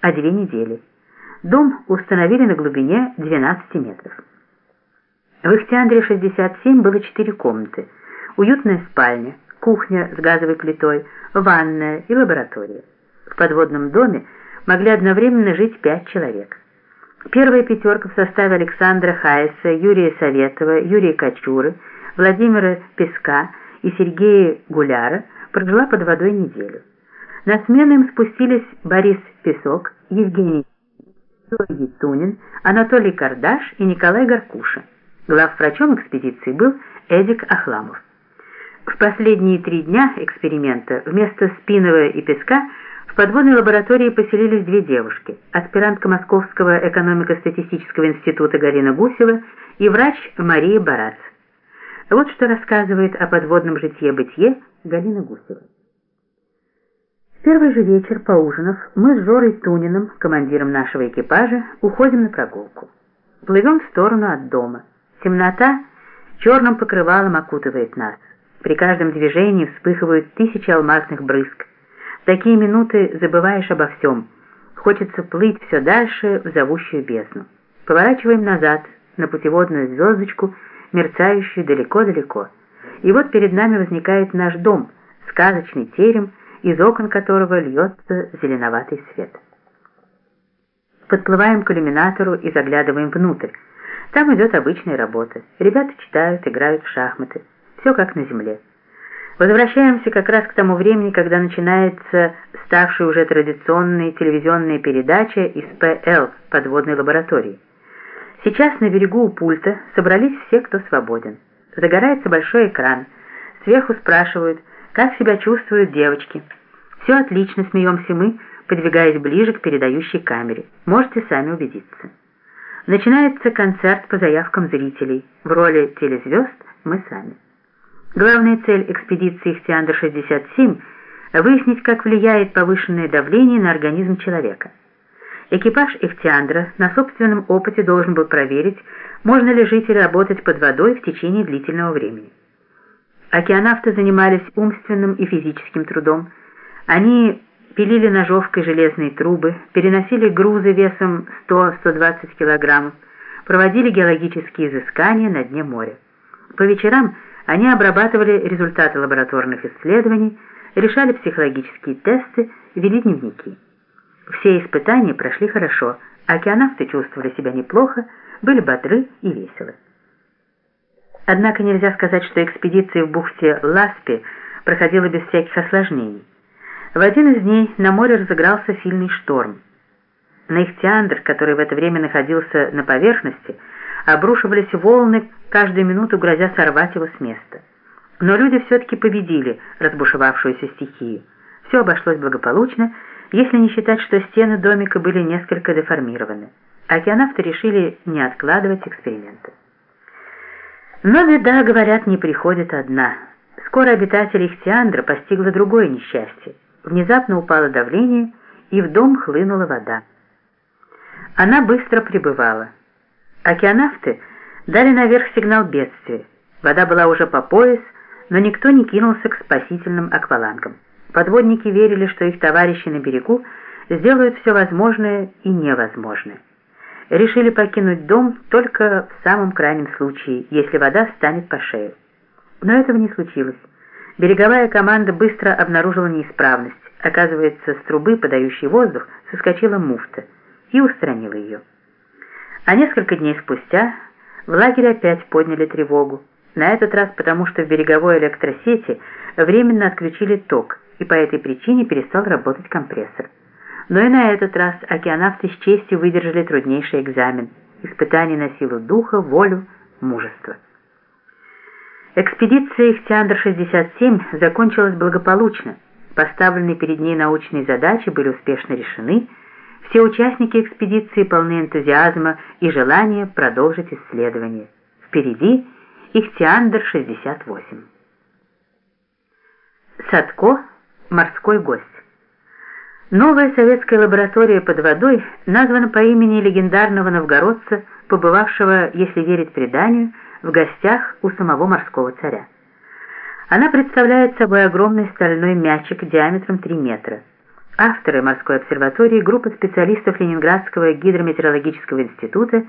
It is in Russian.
а две недели. Дом установили на глубине 12 метров. В Ихтиандре 67 было четыре комнаты, уютная спальня, кухня с газовой плитой, ванная и лаборатория. В подводном доме могли одновременно жить пять человек. Первая пятерка в составе Александра Хайса, Юрия Советова, Юрия Кочуры, Владимира Песка и Сергея Гуляра прожила под водой неделю. На смену им спустились Борис Песок, Евгений Тунин, Анатолий Кардаш и Николай Горкуша. Главврачом экспедиции был Эдик Ахламов. В последние три дня эксперимента вместо Спинова и Песка в подводной лаборатории поселились две девушки, аспирантка Московского экономико-статистического института Галина Гусева и врач Мария Барац. Вот что рассказывает о подводном житье-бытие Галина Гусева. Первый же вечер, поужинав, мы с Жорой Туниным, командиром нашего экипажа, уходим на прогулку. Плывем в сторону от дома. Темнота черным покрывалом окутывает нас. При каждом движении вспыхивают тысячи алмазных брызг. В такие минуты забываешь обо всем. Хочется плыть все дальше в зовущую бездну. Поворачиваем назад, на путеводную звездочку, мерцающую далеко-далеко. И вот перед нами возникает наш дом, сказочный терем, из окон которого льется зеленоватый свет. Подплываем к иллюминатору и заглядываем внутрь. Там идет обычная работа. Ребята читают, играют в шахматы. Все как на земле. Возвращаемся как раз к тому времени, когда начинается ставшая уже традиционная телевизионная передача из ПЛ подводной лаборатории. Сейчас на берегу у пульта собрались все, кто свободен. Загорается большой экран. Сверху спрашивают, как себя чувствуют девочки. Все отлично, смеемся мы, подвигаясь ближе к передающей камере. Можете сами убедиться. Начинается концерт по заявкам зрителей. В роли телезвезд мы сами. Главная цель экспедиции Ихтиандр-67 – выяснить, как влияет повышенное давление на организм человека. Экипаж Ихтиандра на собственном опыте должен был проверить, можно ли жить и работать под водой в течение длительного времени. Океанавты занимались умственным и физическим трудом. Они пилили ножовкой железные трубы, переносили грузы весом 100-120 килограммов, проводили геологические изыскания на дне моря. По вечерам они обрабатывали результаты лабораторных исследований, решали психологические тесты, вели дневники. Все испытания прошли хорошо, океанавты чувствовали себя неплохо, были бодры и веселы. Однако нельзя сказать, что экспедиция в бухте Ласпи проходила без всяких осложнений. В один из дней на море разыгрался сильный шторм. На Ихтиандр, который в это время находился на поверхности, обрушивались волны, каждую минуту грозя сорвать его с места. Но люди все-таки победили разбушевавшуюся стихию. Все обошлось благополучно, если не считать, что стены домика были несколько деформированы. Океанавты решили не откладывать эксперименты. Но беда, говорят, не приходит одна. Скоро обитателей Ихтиандра постигло другое несчастье. Внезапно упало давление, и в дом хлынула вода. Она быстро прибывала. Океанавты дали наверх сигнал бедствия. Вода была уже по пояс, но никто не кинулся к спасительным аквалангам. Подводники верили, что их товарищи на берегу сделают все возможное и невозможное. Решили покинуть дом только в самом крайнем случае, если вода станет по шею. Но этого не случилось. Береговая команда быстро обнаружила неисправность. Оказывается, с трубы, подающей воздух, соскочила муфта и устранила ее. А несколько дней спустя в лагере опять подняли тревогу. На этот раз потому, что в береговой электросети временно отключили ток, и по этой причине перестал работать компрессор. Но и на этот раз океанавты с честью выдержали труднейший экзамен – испытание на силу духа, волю, мужество. Экспедиция Ихтиандр-67 закончилась благополучно. Поставленные перед ней научные задачи были успешно решены. Все участники экспедиции полны энтузиазма и желания продолжить исследования. Впереди Ихтиандр-68. Садко – морской гость. Новая советская лаборатория под водой названа по имени легендарного новгородца, побывавшего, если верить преданию, в гостях у самого морского царя. Она представляет собой огромный стальной мячик диаметром 3 метра. Авторы морской обсерватории – группа специалистов Ленинградского гидрометеорологического института